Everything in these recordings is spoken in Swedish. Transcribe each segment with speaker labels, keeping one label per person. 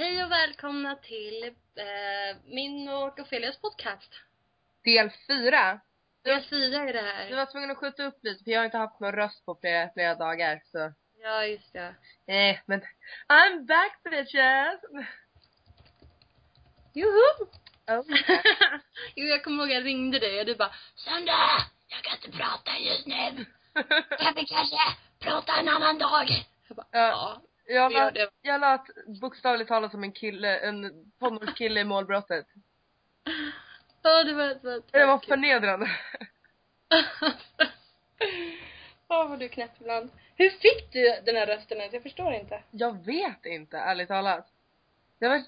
Speaker 1: Hej och välkomna till eh, min och Ofelias podcast.
Speaker 2: Del fyra.
Speaker 1: Del fyra är det här.
Speaker 2: var tvungna att skjuta upp lite för jag har inte haft någon röst på flera, flera dagar så.
Speaker 1: Ja, just det.
Speaker 2: Nej men I'm back bitches!
Speaker 1: Joho!
Speaker 2: Oh,
Speaker 1: jo, jag kommer ihåg jag ringde dig och du bara Sandra, jag kan inte prata just nu. Kan vi kanske prata en annan dag? Jag bara,
Speaker 2: Ja.
Speaker 1: ja.
Speaker 2: Jag, lät, jag lät bokstavligt talat som en kille, en tonårskille i målbrottet.
Speaker 1: Ja, det var, var,
Speaker 2: Det var förnedrande.
Speaker 1: Åh, vad du är knäpp ibland. Hur fick du den här rösten ens? Jag förstår inte.
Speaker 2: Jag vet inte, ärligt talat. Jag var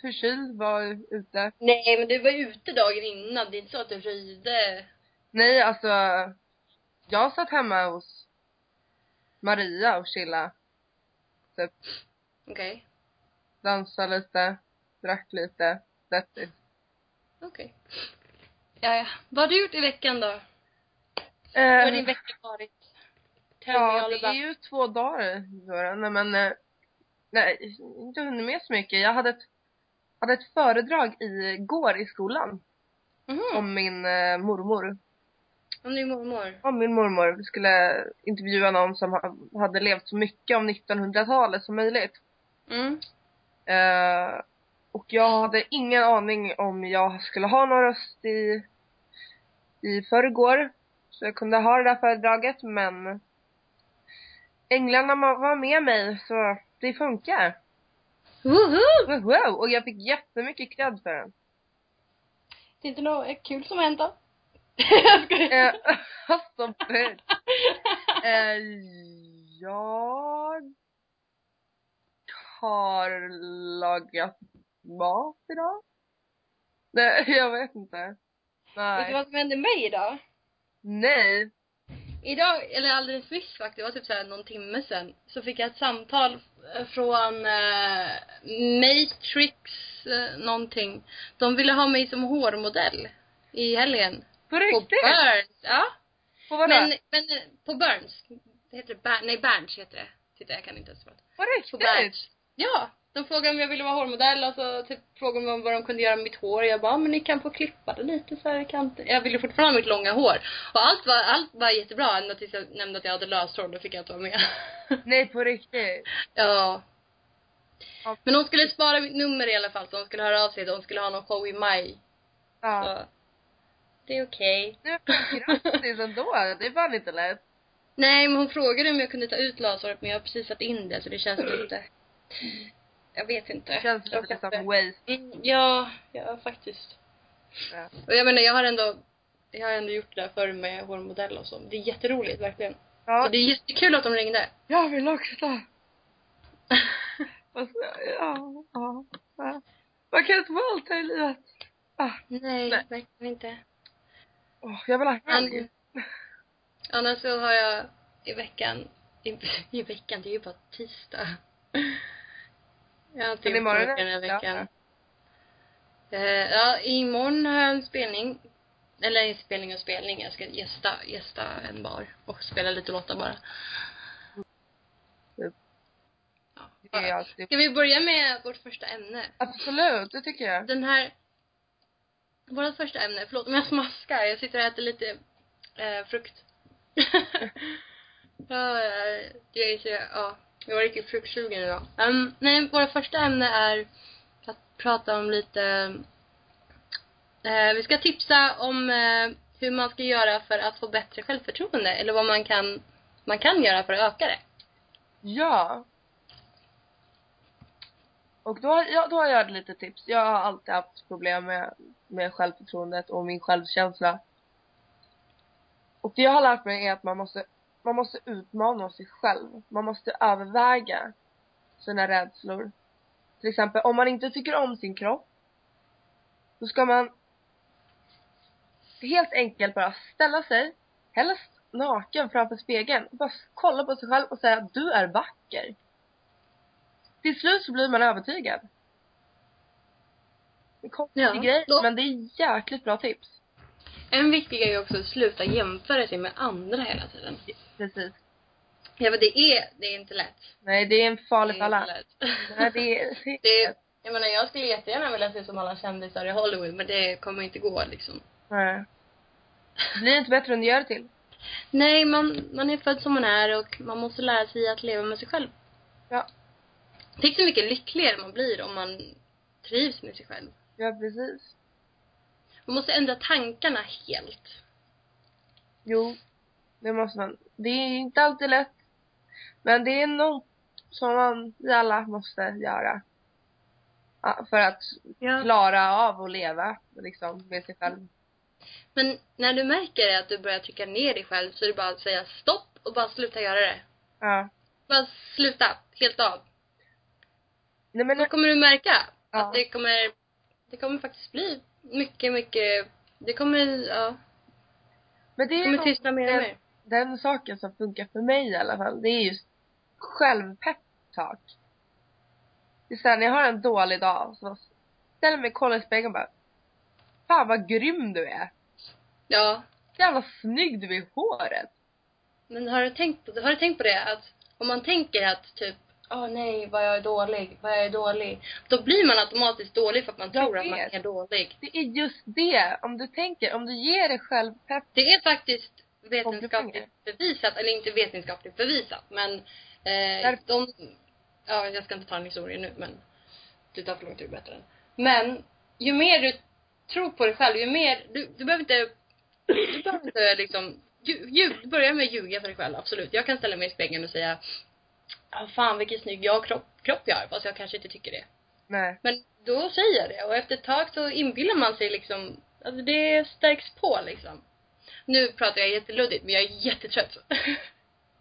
Speaker 2: förkyld, var ute.
Speaker 1: Nej, men du var ute dagen innan. Det är inte så att du röjde.
Speaker 2: Nej, alltså. Jag satt hemma hos Maria och chilla. Typ
Speaker 1: Okej.
Speaker 2: dansa lite, drack lite, that's it.
Speaker 1: Okej. Ja, ja. Vad har du gjort i veckan då? Hur
Speaker 2: Eh,
Speaker 1: har din vecka varit? Tell
Speaker 2: ja, det är ju två dagar Zora. Nej men, eh, nej, inte hunnit med så mycket. Jag hade ett, hade ett föredrag igår i skolan
Speaker 1: Mhm.
Speaker 2: om min eh, mormor.
Speaker 1: Om din mormor.
Speaker 2: Om min mormor. Vi skulle intervjua någon som ha- hade levt så mycket om 1900-talet som möjligt.
Speaker 1: Mm.
Speaker 2: Eh, och jag hade ingen aning om jag skulle ha någon röst i, i förrgår. Så jag kunde ha det där föredraget men änglarna var med mig så det funkar.
Speaker 1: Woho!
Speaker 2: Wow. Och jag fick jättemycket cred för den.
Speaker 1: Det är inte något kul som hänt då? Jag skojar.
Speaker 2: Eh, alltså, eh, jag har lagat mat idag. Nej, jag vet inte.
Speaker 1: Vet du
Speaker 2: Nej.
Speaker 1: vad som hände mig idag?
Speaker 2: Nej.
Speaker 1: Idag, eller alldeles nyss faktiskt, det var typ såhär någon timme sedan, så fick jag ett samtal från eh, Matrix eh, någonting. De ville ha mig som hårmodell i helgen.
Speaker 2: På
Speaker 1: På
Speaker 2: riktigt?
Speaker 1: Burns, ja.
Speaker 2: På vadå?
Speaker 1: Men, men på Burns. Det heter Ber- nej Berns heter det. Titta jag kan inte ens prata.
Speaker 2: På
Speaker 1: På
Speaker 2: riktigt?
Speaker 1: Berns. Ja. De frågade om jag ville vara hårmodell och så typ frågade de vad de kunde göra med mitt hår. Jag bara, "Ja, men ni kan få klippa det lite så här i kanten. Jag ville fortfarande ha mitt långa hår. Och allt var, allt var jättebra ända tills jag nämnde att jag hade löshår. Då fick jag inte vara med.
Speaker 2: Nej, på riktigt?
Speaker 1: ja. Men de skulle spara mitt nummer i alla fall så de skulle höra av sig. De skulle ha någon show i maj.
Speaker 2: Ja.
Speaker 1: Så. Det är okej.
Speaker 2: Nu, grattis ändå. Det är fan inte lätt.
Speaker 1: Nej, men hon frågade om jag kunde ta ut löshåret men jag har precis satt in det så det känns lite... Jag vet inte.
Speaker 2: Det känns lite som waste.
Speaker 1: Mm, ja, ja faktiskt.
Speaker 2: Ja.
Speaker 1: Och jag menar, jag har ändå, jag har ändå gjort det där förr med hårmodell och så. Det är jätteroligt, verkligen.
Speaker 2: Ja,
Speaker 1: Och det är jättekul att de ringde.
Speaker 2: jag vill också. Och så, ja, ja, ja. Man kan inte vara allt här i livet. Ah,
Speaker 1: Nej,
Speaker 2: Nej.
Speaker 1: verkligen inte.
Speaker 2: Åh, jag vill ha helg.
Speaker 1: An- annars så har jag i veckan, i, i veckan, det är ju bara tisdag. Jag har inte gjort mycket den här
Speaker 2: det- ja.
Speaker 1: veckan. Eh, ja, imorgon har jag en spelning. Eller en spelning och spelning. Jag ska gästa, gästa en bar och spela lite låtar bara.
Speaker 2: Typ.
Speaker 1: Ja.
Speaker 2: Alltid...
Speaker 1: Ska vi börja med vårt första ämne?
Speaker 2: Absolut, det tycker jag.
Speaker 1: Den här... Vårt första ämne, förlåt om jag smaskar. Jag sitter och äter lite eh, frukt. ja, jag är så, ja. Jag var riktigt fruktsugen idag. Um, nej, vårt första ämne är att prata om lite... Eh, vi ska tipsa om eh, hur man ska göra för att få bättre självförtroende. Eller vad man kan, man kan göra för att öka det.
Speaker 2: Ja. Och då, ja, då har jag lite tips. Jag har alltid haft problem med, med självförtroendet och min självkänsla. Och det jag har lärt mig är att man måste, man måste utmana sig själv. Man måste överväga sina rädslor. Till exempel, om man inte tycker om sin kropp, då ska man helt enkelt bara ställa sig, helst naken framför spegeln, bara kolla på sig själv och säga du är vacker. Till slut så blir man övertygad. Det är konstig
Speaker 1: Ja,
Speaker 2: grej,
Speaker 1: då-
Speaker 2: men det är jäkligt bra tips.
Speaker 1: En viktig grej är också att sluta jämföra sig med andra hela tiden.
Speaker 2: Precis.
Speaker 1: Ja men det är, det är inte lätt.
Speaker 2: Nej, det är en farlig falla. Nej, det är,
Speaker 1: det är, jag menar jag skulle jättegärna vilja se ut som alla kändisar i Hollywood men det kommer inte gå liksom.
Speaker 2: Nej. Det blir inte bättre än det gör det till.
Speaker 1: Nej, man, man är född som man är och man måste lära sig att leva med sig själv.
Speaker 2: Ja.
Speaker 1: Tänk så mycket lyckligare man blir om man trivs med sig själv.
Speaker 2: Ja, precis.
Speaker 1: Man måste ändra tankarna helt.
Speaker 2: Jo, det måste man. Det är inte alltid lätt. Men det är något som man, vi alla måste göra. För att
Speaker 1: Ja.
Speaker 2: klara av att leva liksom med sig själv.
Speaker 1: Men när du märker att du börjar trycka ner dig själv så är det bara att säga stopp och bara sluta göra det.
Speaker 2: Ja.
Speaker 1: Bara sluta, helt av.
Speaker 2: Nej men,
Speaker 1: Då kommer du märka
Speaker 2: Ja.
Speaker 1: att det kommer, det kommer faktiskt bli mycket, mycket, det kommer, ja,
Speaker 2: men det är
Speaker 1: kommer tystna mer och
Speaker 2: den,
Speaker 1: mer.
Speaker 2: den saken som funkar för mig i alla fall. Det är just självpepptalk. Det är såhär, när jag har en dålig dag så ställer mig och kollar i spegeln och bara Fan vad grym du är!
Speaker 1: Ja.
Speaker 2: Jävla snygg du är i håret!
Speaker 1: Men har du tänkt på, har du tänkt på det att om man tänker att typ Åh nej, vad jag är dålig, vad jag är dålig. Då blir man automatiskt dålig för att man
Speaker 2: Jag
Speaker 1: tror att man
Speaker 2: vet.
Speaker 1: är dålig.
Speaker 2: Det är just det! Om du tänker, om du ger dig själv pepp
Speaker 1: Det är faktiskt vetenskapligt bevisat, eller inte vetenskapligt bevisat, men eh, de, ja jag ska inte ta en historia nu men det tar för lång tid att berätta den. Men ju mer du tror på dig själv, ju mer, du, du behöver inte, du behöver inte liksom, ljug, börja med att ljuga för dig själv, absolut. Jag kan ställa mig i spegeln och säga, ja fan vilken snygg jag kropp, kropp jag har, fast jag kanske inte tycker det.
Speaker 2: Nej.
Speaker 1: Men då säger jag det och efter ett tag så inbillar man sig liksom, alltså det stärks på liksom. Nu pratar jag jätteluddigt men jag är jättetrött.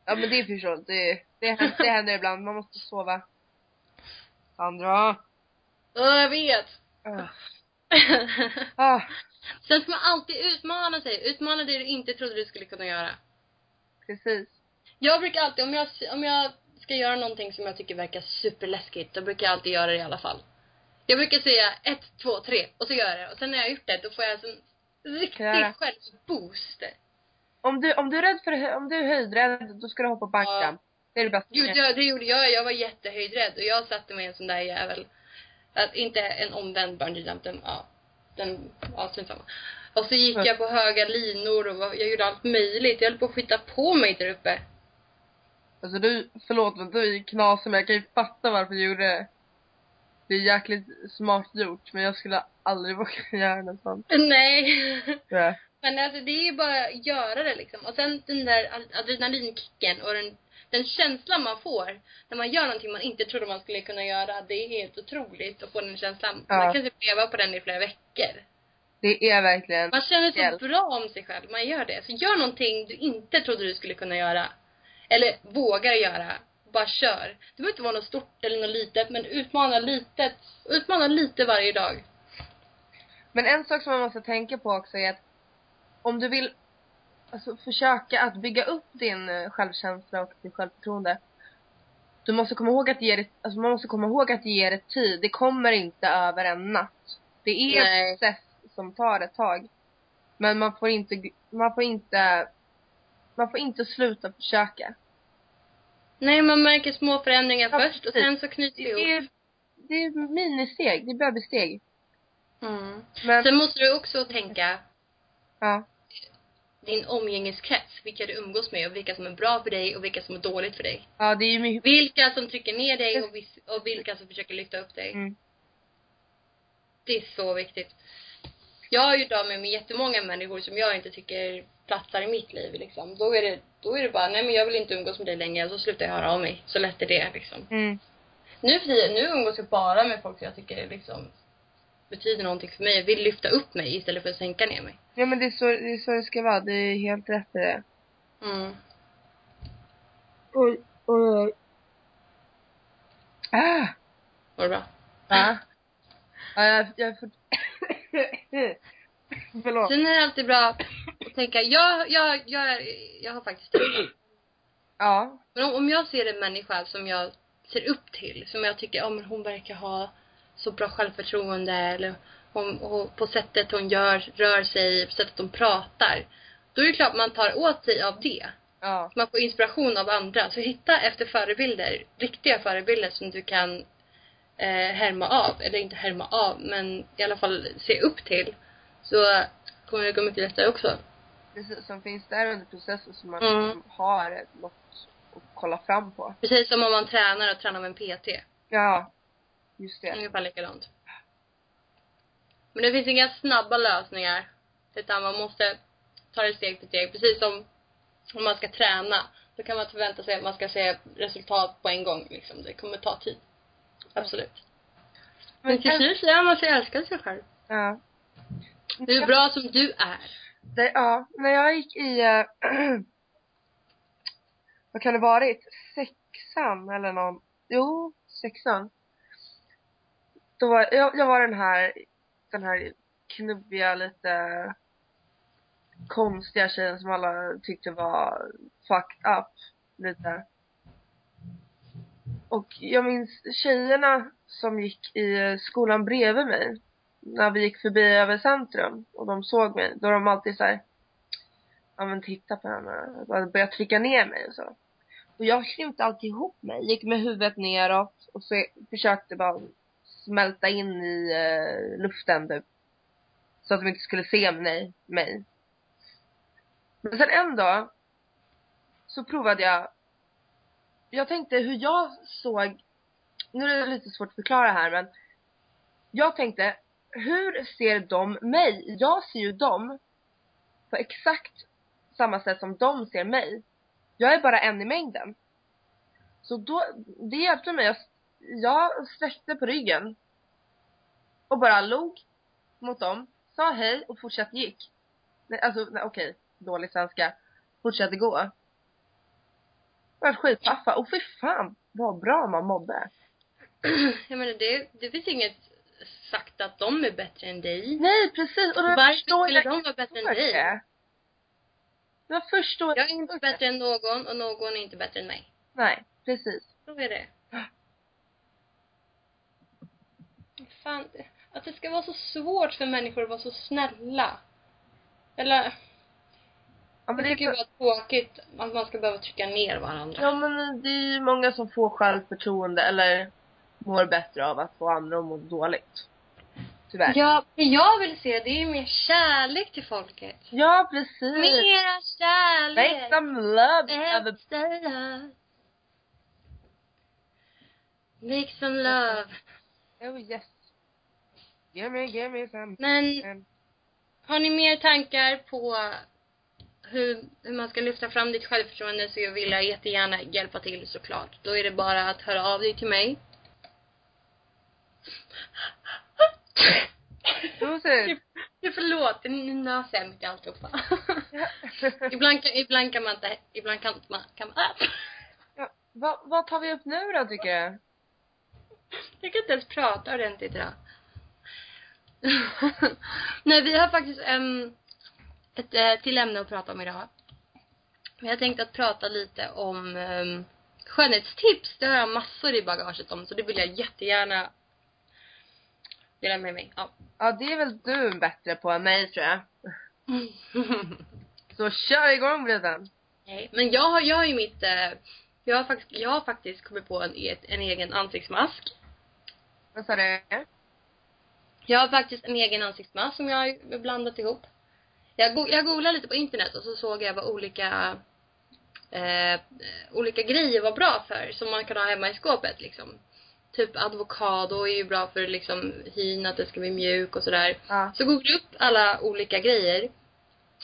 Speaker 2: Ja men det är förståeligt. Det, det, händer, det händer ibland. Man måste sova. Sandra.
Speaker 1: Åh, jag vet.
Speaker 2: Uh. Ah,
Speaker 1: Sen ska man alltid utmana sig. Utmana det du inte trodde du skulle kunna göra.
Speaker 2: precis.
Speaker 1: Jag brukar alltid, om jag, om jag ska göra någonting som jag tycker verkar superläskigt, då brukar jag alltid göra det i alla fall. Jag brukar säga ett, två, tre och så gör jag det. Och sen när jag har gjort det, då får jag en riktig
Speaker 2: Klara.
Speaker 1: självboost.
Speaker 2: Om du, om du är rädd för, om du är höjdrädd, då ska du hoppa backjump. Det är det bästa.
Speaker 1: Gud, ja, det gjorde jag. Jag var jättehöjdrädd och jag satte mig i en sån där jävel. Att inte en omvänd bungee jump, den, ja. Den, ja, strunt samma. Och så gick jag på höga linor och jag gjorde allt möjligt. Jag höll på att skita på mig där uppe.
Speaker 2: Alltså du, förlåt men du är knasig men jag kan ju fatta varför du gjorde det. Det är jäkligt smart gjort men jag skulle aldrig våga göra något sånt.
Speaker 1: Nej.
Speaker 2: Ja.
Speaker 1: Men alltså det är ju bara att göra det liksom. Och sen den där ad- adrenalinkicken och den, den känslan man får när man gör någonting man inte trodde man skulle kunna göra. Det är helt otroligt att få den känslan.
Speaker 2: Ja.
Speaker 1: Man kan typ leva på den i flera veckor.
Speaker 2: Det är verkligen,
Speaker 1: Man känner så
Speaker 2: Hjälp.
Speaker 1: bra om sig själv. Man gör det. Så gör någonting du inte trodde du skulle kunna göra. Eller vågar göra. Bara kör. Det behöver inte vara något stort eller något litet, men utmana litet. Utmana lite varje dag.
Speaker 2: Men en sak som man måste tänka på också är att om du vill alltså, försöka att bygga upp din eh, självkänsla och ditt självförtroende. Du måste komma ihåg att ge det, alltså man måste komma ihåg att ge det tid. Det kommer inte över en natt. Det är
Speaker 1: Nej.
Speaker 2: en process som tar ett tag. Men man får inte, man får inte, man får inte sluta försöka.
Speaker 1: Nej, man märker små förändringar
Speaker 2: Ja,
Speaker 1: först och sen så knyter
Speaker 2: Det
Speaker 1: ihop.
Speaker 2: är, det är ministeg, det är bebissteg.
Speaker 1: Mm.
Speaker 2: Men,
Speaker 1: Sen måste du också tänka
Speaker 2: ja.
Speaker 1: din omgängeskrets. Vilka du umgås med och vilka som är bra för dig och vilka som är dåligt för dig.
Speaker 2: Ja, det är ju mycket,
Speaker 1: Vilka som trycker ner dig och, och vilka som försöker lyfta upp dig.
Speaker 2: mm.
Speaker 1: Det är så viktigt. Jag har av mig med jättemånga människor som jag inte tycker platsar i mitt liv liksom. Då är det, då är det bara, nej men jag vill inte umgås med dig längre och så slutar jag höra av mig. Så lätt är det liksom.
Speaker 2: Mm.
Speaker 1: Nu för tiden, nu umgås jag bara med folk som jag tycker liksom betyder någonting för mig. Jag vill lyfta upp mig istället för att sänka ner mig.
Speaker 2: Ja men det är så det, är så det ska vara, det är helt rätt i det.
Speaker 1: Mm.
Speaker 2: Oj, oj, oj. Ah!
Speaker 1: Var det bra?
Speaker 2: Va? Ja, jag, jag är fort... Förlåt.
Speaker 1: Sen är det alltid bra att tänka, jag, jag, jag, är- jag har faktiskt tid.
Speaker 2: Ja.
Speaker 1: Men om, om jag ser en människa som jag ser upp till, som jag tycker, ja men hon verkar ha så bra självförtroende eller hon, hon, på sättet hon gör, rör sig, på sättet hon pratar. Då är det klart man tar åt sig av det.
Speaker 2: Ja.
Speaker 1: Man får inspiration av andra. Så hitta efter förebilder, riktiga förebilder som du kan eh, härma av. Eller inte härma av, men i alla fall se upp till. Så kommer det gå mycket lättare också.
Speaker 2: Precis, som finns där under processen som man
Speaker 1: Mm.
Speaker 2: liksom har något att kolla fram på.
Speaker 1: Precis som om man tränar och tränar med en PT.
Speaker 2: Ja. Just det.
Speaker 1: Ungefär likadant. Men det finns inga snabba lösningar. Utan man måste ta det steg för steg. Precis som om man ska träna. Då kan man förvänta sig att man ska se resultat på en gång. Liksom. Det kommer ta tid. Absolut. Men till slut lär man sig älska sig själv.
Speaker 2: Ja.
Speaker 1: Du är bra som du är.
Speaker 2: Det, ja, när jag gick i, eh, vad kan det varit? Sexan eller någon, jo, sexan. Då var, jag, jag var den här, den här knubbiga, lite konstiga tjejen som alla tyckte var fucked up, lite. Och jag minns tjejerna som gick i skolan bredvid mig när vi gick förbi över centrum och de såg mig, då de alltid såhär Ja men titta på henne, började trycka ner mig och så. Och jag krympte alltid ihop mig, gick med huvudet neråt och så försökte bara smälta in i eh, luften typ. Så att de inte skulle se mig, mig. Men sen en dag så provade jag jag tänkte hur jag såg nu är det lite svårt att förklara här men jag tänkte hur ser de mig? Jag ser ju dem på exakt samma sätt som de ser mig. Jag är bara en i mängden. Så då, det hjälpte mig. Jag, jag sträckte på ryggen och bara log mot dem, sa hej och fortsatte gick. Nej, alltså nej, okej, dålig svenska. Fortsatte gå. Jag var skitpaffa och fy fan vad bra man mådde.
Speaker 1: Jag menar det, det finns inget sagt att de är bättre än dig.
Speaker 2: Nej precis och
Speaker 1: Varför skulle de vara bättre än dig?
Speaker 2: det. Jag förstår
Speaker 1: Jag är inte bättre än någon och någon är inte bättre än mig.
Speaker 2: Nej, precis.
Speaker 1: Så är det. Fan, att det ska vara så svårt för människor att vara så snälla. Eller,
Speaker 2: Ja men
Speaker 1: jag
Speaker 2: det
Speaker 1: tycker
Speaker 2: så,
Speaker 1: var tråkigt att man ska behöva trycka ner varandra.
Speaker 2: ja men det är ju många som får självförtroende eller mår bättre av att få andra att må dåligt. Tyvärr.
Speaker 1: Ja, det jag vill se det är mer kärlek till folket.
Speaker 2: Ja precis.
Speaker 1: Mera
Speaker 2: Make
Speaker 1: kärlek.
Speaker 2: some love.
Speaker 1: Love. Make some love.
Speaker 2: Oh yes. Give me, give me some.
Speaker 1: Men har ni mer tankar på hur, hur man ska lyfta fram ditt självförtroende så vill jag jättegärna hjälpa till såklart. Då är det bara att höra av dig till mig.
Speaker 2: Säger
Speaker 1: Det förlåt, nu nöser jag mitt i alltihopa. ibland, kan, ibland kan man inte, ibland kan man, kan man, ah.
Speaker 2: ja, vad, vad tar vi upp nu då tycker du?
Speaker 1: Jag kan inte ens prata ordentligt idag. Nej, vi har faktiskt um, ett eh, till ämne att prata om idag. Jag tänkte att prata lite om um, skönhetstips. Det har jag massor i bagaget om, så det vill jag jättegärna dela med mig av.
Speaker 2: Ja det är väl du bättre på än mig tror jag. Så kör igång bruden.
Speaker 1: Nej, men jag har, jag har ju mitt, eh, jag har faktiskt, jag har faktiskt kommit på en, e- en egen ansiktsmask.
Speaker 2: Vad sa du?
Speaker 1: Jag har faktiskt en egen ansiktsmask som jag har blandat ihop. Jag, go- jag googlade lite på internet och så såg jag vad olika eh, olika grejer var bra för som man kan ha hemma i skåpet liksom. Typ avokado är ju bra för liksom hyn, att det ska bli mjuk och sådär.
Speaker 2: Ja.
Speaker 1: Så googlade jag upp alla olika grejer.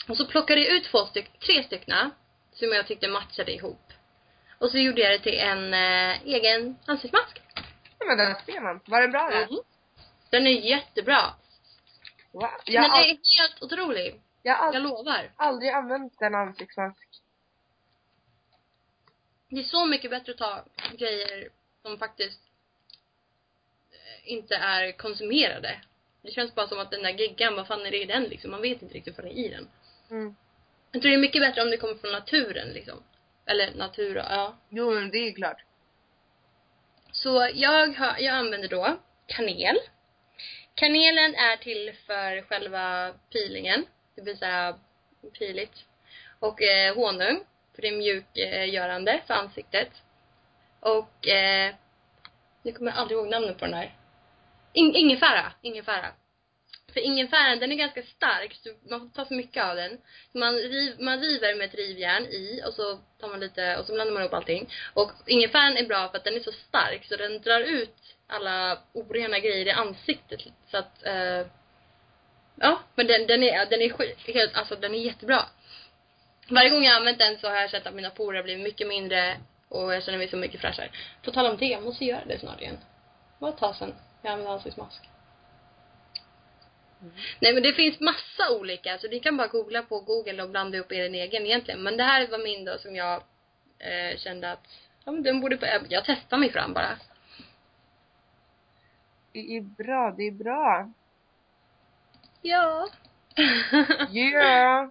Speaker 1: Och så plockade jag ut två styck, tre stycken som jag tyckte matchade ihop. Och så gjorde jag det till en eh, egen ansiktsmask.
Speaker 2: ja men där ser man. Var den bra då?
Speaker 1: Mhm. Den är jättebra.
Speaker 2: Wow. Jag
Speaker 1: Den är helt otrolig.
Speaker 2: Jag har
Speaker 1: Jag lovar.
Speaker 2: aldrig använt en ansiktsmask.
Speaker 1: Det är så mycket bättre att ta grejer som faktiskt eh, inte är konsumerade. Det känns bara som att den där geggan, vad fan är det i den liksom? Man vet inte riktigt vad det är i den.
Speaker 2: Mm.
Speaker 1: Jag tror det är mycket bättre om det kommer från naturen liksom. Eller natura, ja.
Speaker 2: Jo men det är klart.
Speaker 1: Så jag, har, jag använder då kanel. Kanelen är till för själva peelingen, det blir så här piligt. Och eh, honung. För det är mjukgörande för ansiktet. Och eh, nu kommer jag aldrig ihåg namnet på den här. In, ingefära, ingefära. För ingefäran den är ganska stark så man får ta för mycket av den. Man, riv, man river med ett rivjärn i och så tar man lite och så blandar man ihop allting. Och ingefäran är bra för att den är så stark så den drar ut alla orena grejer i ansiktet. Så att, eh, ja men den, den är, den är helt, alltså den är jättebra. Varje gång jag använt den så har jag sett att mina porer blivit mycket mindre och jag känner mig så mycket fräschare. På tal om det, jag måste göra det snart igen. Det var ett tag sedan jag använde ansiktsmask. Nej men det finns massa olika, så ni kan bara googla på google och blanda upp er egen egentligen. Men det här var min då som jag eh, kände att, ja men den borde, jag testar mig fram bara.
Speaker 2: Det är bra, det är bra.
Speaker 1: Ja.
Speaker 2: Yeah!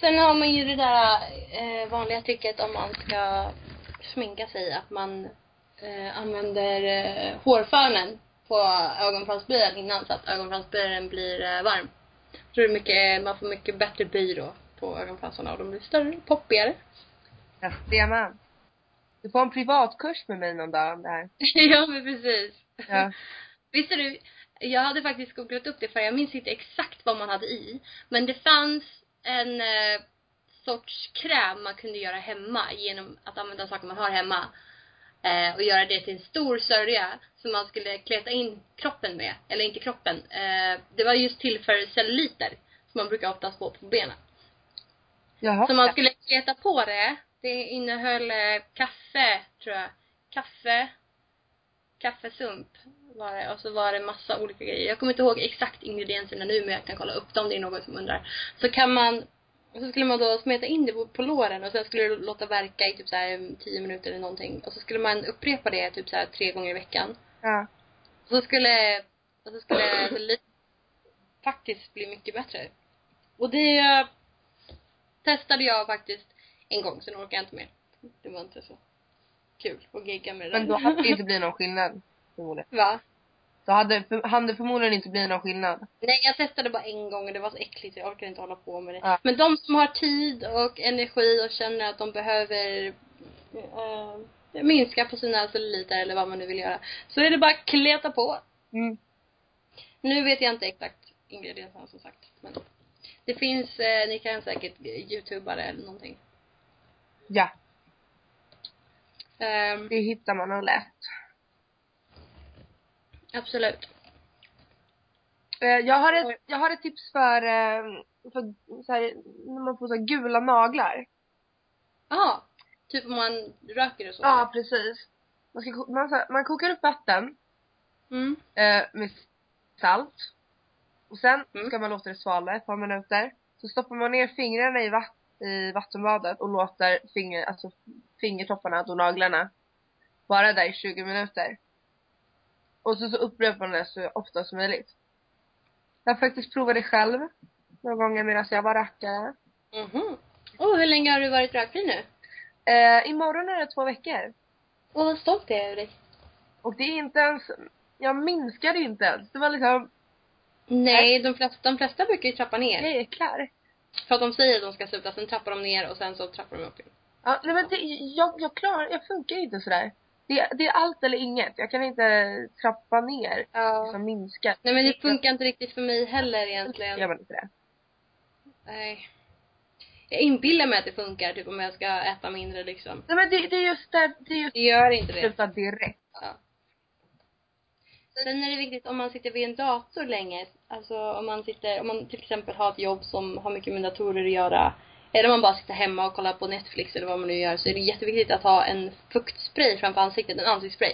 Speaker 1: Sen har man ju det där eh, vanliga tricket om man ska sminka sig, att man eh, använder eh, hårfönen på ögonfransböjaren innan så att ögonfransböjaren blir eh, varm. Tror det är mycket, man får mycket bättre böj då på ögonfransarna och de blir större, poppigare.
Speaker 2: Ja, ser man. Du får en privatkurs med mig någon dag om det här.
Speaker 1: ja men precis.
Speaker 2: Ja.
Speaker 1: Visste du, jag hade faktiskt googlat upp det för jag minns inte exakt vad man hade i. Men det fanns en eh, sorts kräm man kunde göra hemma genom att använda saker man har hemma. Eh, och göra det till en stor sörja som man skulle kleta in kroppen med. Eller inte kroppen. Eh, det var just till för celluliter. Som man brukar oftast få på benen.
Speaker 2: Jaha.
Speaker 1: Så man skulle kleta på det. Det innehöll eh, kaffe, tror jag. Kaffe. Kaffesump var det. Och så var det massa olika grejer. Jag kommer inte ihåg exakt ingredienserna nu men jag kan kolla upp dem. Det är någon som undrar. Så kan man och så skulle man då smeta in det på, på låren och sen skulle det låta verka i typ så här 10 minuter eller någonting. Och så skulle man upprepa det typ så här tre gånger i veckan.
Speaker 2: Ja.
Speaker 1: Och så skulle, och så skulle det faktiskt bli mycket bättre. Och det testade jag faktiskt en gång, sen orkade jag inte mer. Det var inte så kul att gigga med det
Speaker 2: Men då hade det inte blivit någon skillnad. Förmodligen.
Speaker 1: Va?
Speaker 2: Då hade, för, hade det förmodligen inte blivit någon skillnad.
Speaker 1: Nej, jag testade bara en gång och det var så äckligt jag orkade inte hålla på med det.
Speaker 2: Ja.
Speaker 1: Men de som har tid och energi och känner att de behöver eh, minska på sina celluliter eller vad man nu vill göra. Så är det bara att kleta på.
Speaker 2: Mm.
Speaker 1: Nu vet jag inte exakt ingredienserna som sagt. Men det finns, eh, ni kan säkert youtuba det eller någonting.
Speaker 2: Ja.
Speaker 1: Ehm,
Speaker 2: Det hittar man nog lätt.
Speaker 1: absolut.
Speaker 2: Eh, Jag har ett, jag har ett tips för, eh, för så här, när man får så gula naglar.
Speaker 1: Ja. Typ om man röker och så.
Speaker 2: Ja, precis. Man, ska, man, så här, man kokar upp vatten
Speaker 1: Mm.
Speaker 2: eh, med salt. Och sen
Speaker 1: Mm.
Speaker 2: ska man låta det svalna ett par minuter. Så stoppar man ner fingrarna i, vatt, i vattenbadet och låter finger, alltså fingertopparna, då naglarna, vara där i 20 minuter. Och så, så upprepar man det så ofta som möjligt. Jag har faktiskt provat det själv några gånger medan jag var rackare.
Speaker 1: Mhm. Oh, hur länge har du varit rökfri nu?
Speaker 2: Eh, imorgon är det två veckor.
Speaker 1: Åh, vad stolt jag är över dig.
Speaker 2: Och det är inte ens, jag minskade inte ens. Det var liksom,
Speaker 1: Nej, de flesta, de flesta brukar ju trappa ner.
Speaker 2: jag är klar.
Speaker 1: För att de säger att de ska sluta, sen trappar de ner och sen så trappar de upp igen.
Speaker 2: Ja, nej men det, jag, jag klarar, jag funkar inte sådär. Det, det är allt eller inget. Jag kan inte trappa ner,
Speaker 1: Ja.
Speaker 2: liksom minska.
Speaker 1: Nej men det funkar inte riktigt för mig heller
Speaker 2: Gör
Speaker 1: egentligen.
Speaker 2: man inte det?
Speaker 1: Nej. Jag inbillar mig att det funkar, typ om jag ska äta mindre liksom.
Speaker 2: Nej men det, det är just där, det är just
Speaker 1: Det gör inte det.
Speaker 2: sluta direkt.
Speaker 1: Ja. Sen är det viktigt om man sitter vid en dator länge, alltså om man sitter, om man till exempel har ett jobb som har mycket med datorer att göra, eller om man bara sitter hemma och kollar på Netflix eller vad man nu gör, så är det jätteviktigt att ha en fuktspray framför ansiktet, en ansiktsspray.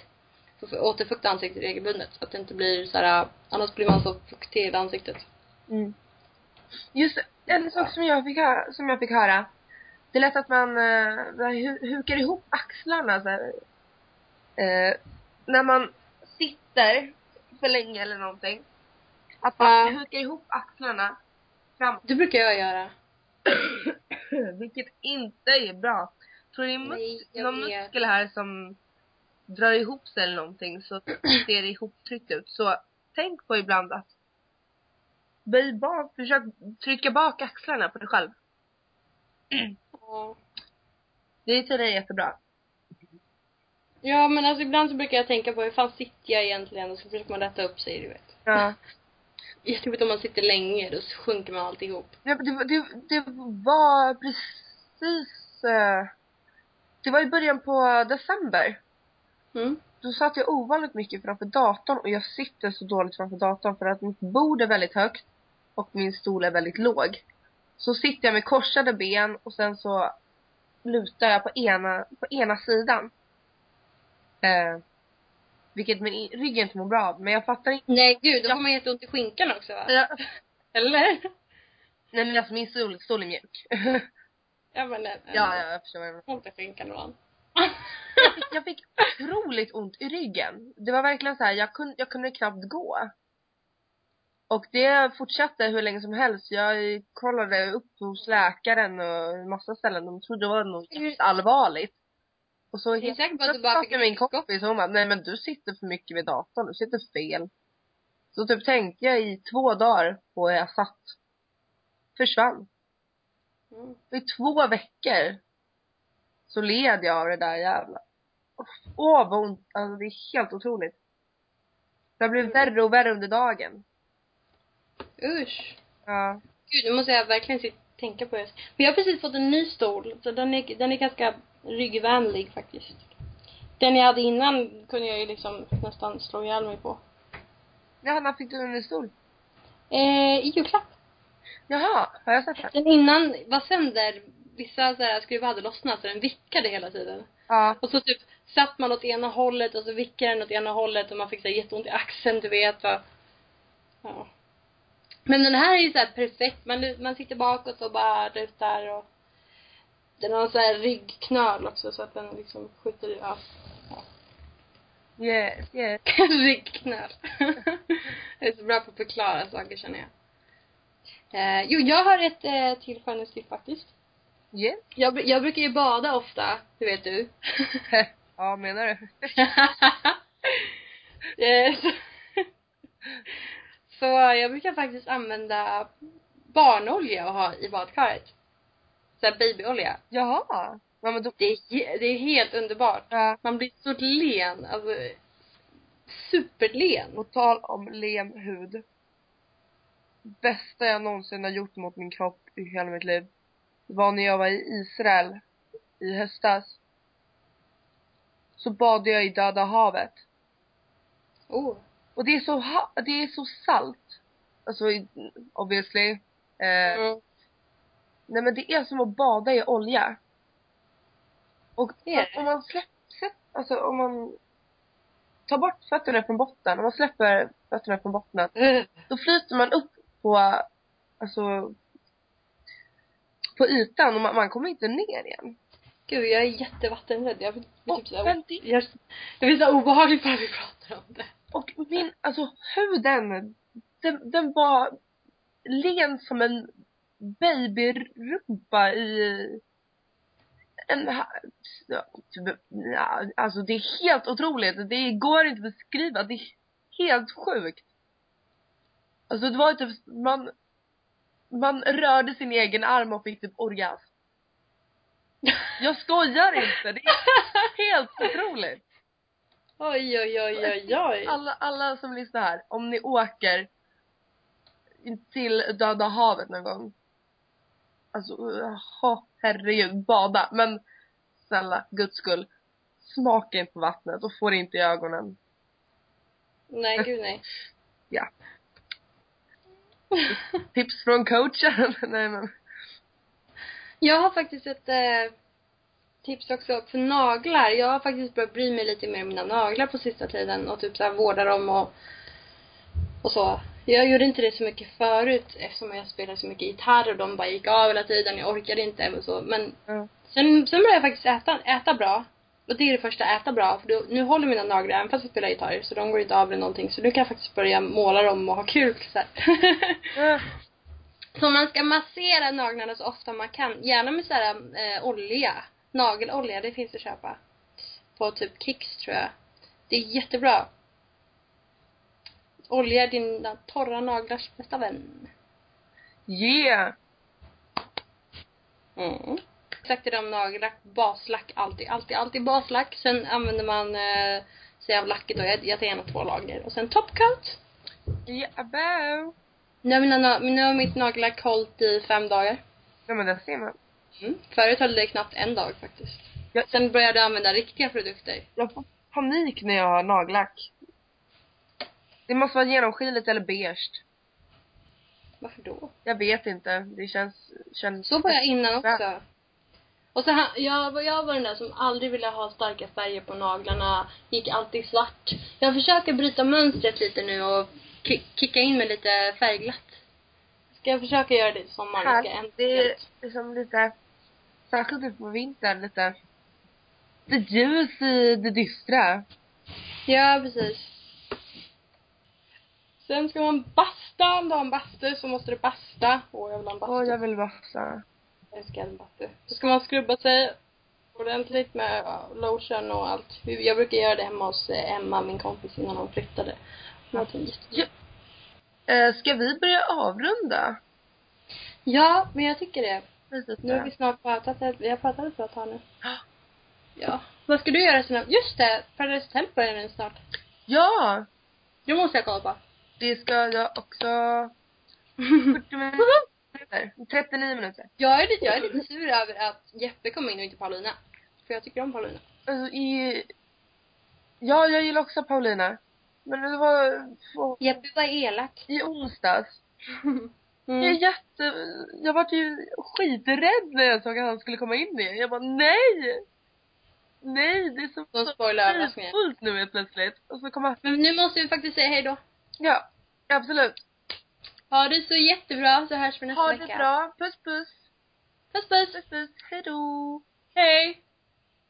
Speaker 1: För att återfukta ansiktet regelbundet, så att det inte blir så här, annars blir man så fuktig i hela ansiktet.
Speaker 2: Mm. Just en sak som jag fick höra, som jag fick höra. Det är lätt att man uh, hu- hukar ihop axlarna så här. Eh, när man sitter för länge eller någonting. Att man
Speaker 1: Ja.
Speaker 2: hukar ihop axlarna framåt.
Speaker 1: Det brukar jag göra.
Speaker 2: Vilket inte är bra. Tror det är mus-
Speaker 1: Nej,
Speaker 2: någon
Speaker 1: vet.
Speaker 2: muskel här som drar ihop sig eller någonting så ser det ihoptryckt ut. Så tänk på ibland att böj bak, försök trycka bak axlarna på dig själv.
Speaker 1: Ja.
Speaker 2: Det är tydligen jättebra.
Speaker 1: Ja men alltså ibland så brukar jag tänka på hur fan sitter jag egentligen och så försöker man rätta upp sig du vet.
Speaker 2: Ja.
Speaker 1: Jättejobbigt om man sitter länge, då sjunker man alltihop.
Speaker 2: Det, det, det, det var precis, eh, det var i början på december.
Speaker 1: Mm.
Speaker 2: Då satt jag ovanligt mycket framför datorn och jag sitter så dåligt framför datorn för att mitt bord är väldigt högt och min stol är väldigt låg. Så sitter jag med korsade ben och sen så lutar jag på ena, på ena sidan. Eh, vilket min rygg inte mår bra av, men jag fattar inte.
Speaker 1: Nej gud, då får man jätteont i skinkan också va?
Speaker 2: Ja.
Speaker 1: Eller?
Speaker 2: Nej men alltså min stol, stol är mjuk.
Speaker 1: Ja men nej.
Speaker 2: ja, ja, jag förstår vad du menar.
Speaker 1: Ont i skinkan ibland.
Speaker 2: jag fick, jag fick otroligt ont i ryggen. Det var verkligen så här, jag kunde, jag kunde knappt gå. Och det fortsatte hur länge som helst. Jag kollade upp hos läkaren och massa ställen. De trodde det var något allvarligt. Och så
Speaker 1: bara fick
Speaker 2: satte min kompis och hon bara, nej men du sitter för mycket vid datorn, du sitter fel. Så typ tänkte jag i två dagar på hur jag satt. Försvann.
Speaker 1: Mm.
Speaker 2: I två veckor så led jag av det där jävla... Åh vad ont, alltså det är helt otroligt. Det har blivit värre och värre under dagen.
Speaker 1: Usch.
Speaker 2: Ja.
Speaker 1: Gud, nu måste jag verkligen tänka på det. Men jag har precis fått en ny stol, så den är, den är ganska ryggvänlig faktiskt. Den jag hade innan kunde jag ju liksom nästan slå ihjäl mig på.
Speaker 2: Jaha, när fick du en ny stol?
Speaker 1: Eh, i julklapp.
Speaker 2: Jaha, har jag sett det?
Speaker 1: Den innan var sönder. Vissa så här skruvar hade lossnat så den vickade hela tiden.
Speaker 2: Ja.
Speaker 1: Och så typ satt man åt ena hållet och så vickade den åt ena hållet och man fick så här jätteont i axeln, du vet va. Ja. Men den här är ju så här perfekt. Man, man sitter bakåt och bara lutar och den har så här ryggknöl också så att den liksom skjuter i, ja.
Speaker 2: Yes, yes.
Speaker 1: ryggknöl. jag är så bra på att förklara saker känner jag. Eh, jo, jag har ett eh, till skönhetstips faktiskt.
Speaker 2: Yes.
Speaker 1: Jag, jag brukar ju bada ofta, det vet du.
Speaker 2: ja, menar du?
Speaker 1: Eh, så, så jag brukar faktiskt använda barnolja och ha i badkaret. Så här babyolja.
Speaker 2: Jaha. Ja, men då...
Speaker 1: Det är, det är helt underbart.
Speaker 2: Ja.
Speaker 1: Man blir så len, alltså superlen.
Speaker 2: På tal om len hud. Bästa jag någonsin har gjort mot min kropp i hela mitt liv. var när jag var i Israel i höstas. Så badade jag i Döda havet.
Speaker 1: Oh.
Speaker 2: Och det är så, det är så salt. Alltså obviously. Eh,
Speaker 1: Mm.
Speaker 2: Nej men det är som att bada i olja. Och om man släpper, alltså om man tar bort fötterna från botten, om man släpper fötterna från botten, då flyter man upp på, alltså, på ytan och man, man kommer inte ner igen.
Speaker 1: Gud, jag är jättevattenrädd. Jag blir typ såhär, jag, det blir så obehagligt bara vi pratar om det.
Speaker 2: Och min, alltså huden, den, den var len som en babyrumpa i en, alltså det är helt otroligt. Det går inte att beskriva. Det är helt sjukt. Alltså det var typ, man, man rörde sin egen arm och fick typ orgasm. Jag skojar inte. Det är helt otroligt.
Speaker 1: Oj, oj, oj, oj, oj.
Speaker 2: Alla, alla som lyssnar här, om ni åker till Döda havet någon gång. Alltså, oh, herregud, bada. Men snälla, guds skull. Smaka inte på vattnet och få det inte i ögonen.
Speaker 1: Nej, gud nej.
Speaker 2: Ja. Tips från coachen. Nej men.
Speaker 1: Jag har faktiskt ett eh, tips också för naglar. Jag har faktiskt börjat bry mig lite mer om mina naglar på sista tiden och typ så här vårda dem och, och så. Jag gjorde inte det så mycket förut eftersom jag spelade så mycket gitarr och de bara gick av hela tiden. Jag orkade inte och så. Men
Speaker 2: Ja.
Speaker 1: sen, sen började jag faktiskt äta, äta bra. Och det är det första, äta bra. För då, nu håller mina naglar även fast jag spelar gitarr. Så de går inte av eller någonting. Så nu kan jag faktiskt börja måla dem och ha kul så.
Speaker 2: Ja.
Speaker 1: Så man ska massera naglarna så ofta man kan. Gärna med så här, eh, olja. Nagelolja, det finns att köpa. På typ Kicks tror jag. Det är jättebra. Olja är dina torra naglars bästa vän.
Speaker 2: Yeah!
Speaker 1: Mm. Exakt om nagellack, baslack, alltid, alltid, alltid baslack. Sen använder man eh, sig av lacket då. Jag, jag tar gärna två lager. Och sen topcoat.
Speaker 2: Jabba!
Speaker 1: Nu har, mina, nu har mitt nagellack hållit i fem dagar.
Speaker 2: Ja men det ser man.
Speaker 1: Mm. Förut höll det knappt en dag faktiskt.
Speaker 2: Ja.
Speaker 1: Sen började jag använda riktiga produkter.
Speaker 2: Jag får panik när jag har nagellack. Det måste vara genomskinligt eller beige.
Speaker 1: Varför då?
Speaker 2: Jag vet inte. Det känns, känns...
Speaker 1: Så var jag innan också. Och så här, jag, var- jag var den där som aldrig ville ha starka färger på naglarna. Gick alltid svart. Jag försöker bryta mönstret lite nu och ki- kicka in med lite färgglatt. Ska jag försöka göra det i sommar? Jag ska
Speaker 2: Här,
Speaker 1: äntligen-
Speaker 2: det är liksom lite, särskilt nu på vintern, lite, lite ljus i det dystra.
Speaker 1: Ja, precis. Sen ska man basta. Om du har en bastu så måste du basta. Åh, jag vill ha en bastu.
Speaker 2: Åh, jag vill vassa.
Speaker 1: Jag älskar en bastu. Så ska man skrubba sig ordentligt med lotion och allt. Jag brukar göra det hemma hos eh, Emma, min kompis, innan hon flyttade. Hon jätte-
Speaker 2: Ja. Eh, ska vi börja avrunda?
Speaker 1: Ja, men jag tycker det.
Speaker 2: Lite.
Speaker 1: Nu har vi snart pratat, vi har pratat ett bra tag nu.
Speaker 2: Ja.
Speaker 1: Vad ska du göra sen? Just det! Paradise Hotel börjar nu snart.
Speaker 2: Ja!
Speaker 1: Det måste jag kolla på.
Speaker 2: Det ska jag också... 40 minuter. 39 minuter.
Speaker 1: jag, är lite, jag är lite sur över att Jeppe kom in och inte Paulina. För jag tycker om Paulina.
Speaker 2: Alltså i... Ja, jag gillar också Paulina. Men det var
Speaker 1: Jeppe var elak.
Speaker 2: i onsdags. Jag är
Speaker 1: Mm.
Speaker 2: jätte... Jag var ju skiträdd när jag såg att han skulle komma in igen. Jag bara nej! Nej, det är så
Speaker 1: De spoilar överraskningen.
Speaker 2: fullt nu helt plötsligt. Och så kommer
Speaker 1: Men nu måste vi faktiskt säga hej då.
Speaker 2: Ja, absolut.
Speaker 1: Ha det så jättebra så hörs vi nästa
Speaker 2: Ha
Speaker 1: vecka.
Speaker 2: det bra. Puss puss.
Speaker 1: Puss puss.
Speaker 2: Puss puss. Hejdå.
Speaker 1: Hej.